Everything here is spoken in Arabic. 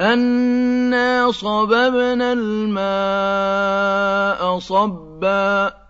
أَنَّا صَبَبْنَا الْمَاءَ صَبًّا